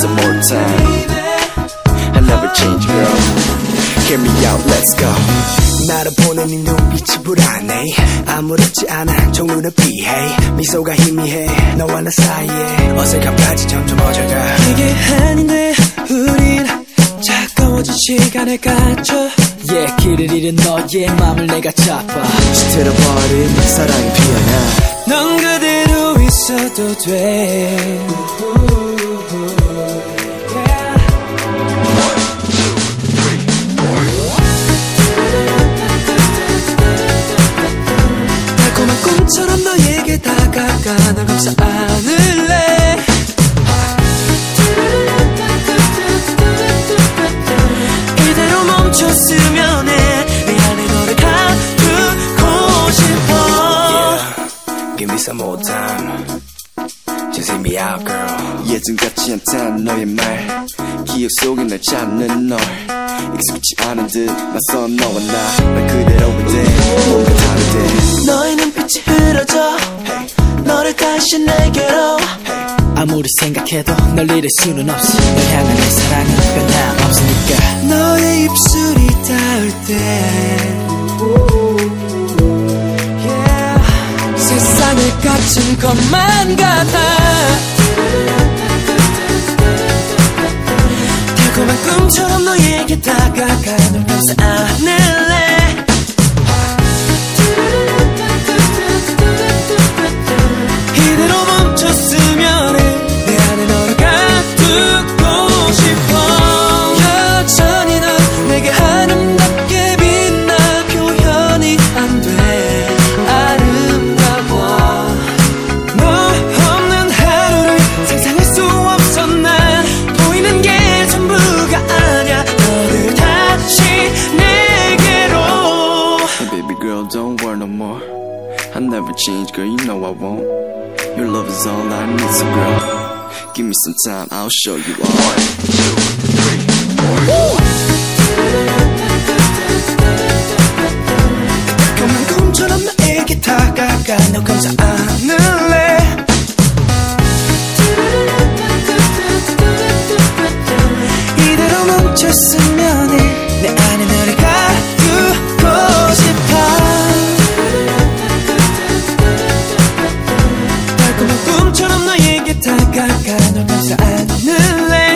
some more time. I never change girl. Hear me out let's go. 나를 보는 네 눈빛이 불안해. 아무렇지 않아 종눈에 피해. 미소가 희미해 너와 나 사이에 어색함까지 점점 퍼져가. 이게 아닌데 우린 차가워진 시간에 갇혀 y yeah, 길을 잃은 너의 맘을 내가 잡아. 시들어버린 사랑이 피어나. 넌 그대로 있어도 돼. 다가가 널 감싸 안을래. 이대로 멈췄으면 해내 안에 너를 가두고 싶어. Give me some more time Just hear me out girl. 예전 같지 않단 너의 말 기억 속에 날 찾는 널. 익숙지 않은 듯 낯선 너와 나난 그대로인데 뭔가 다른데 너의 눈빛이 흐려져 너를 다시 내게로. 아무리 생각해도 널 잃을 수는 없어. 널 향한 내 사랑은 변함 없으니까. 너의 입술이 닿을 때. 세상을 갇힌 것만 같아. 달콤한 꿈처럼 너에게 다가가 널 감싸 안을 baby girl don't worry no more I never change girl you know I won't Your love is all I need so girl Give me some time I'll show you all 달콤한 꿈처럼 나에게 다가가 널 감싸 시간 없어 안 놀래?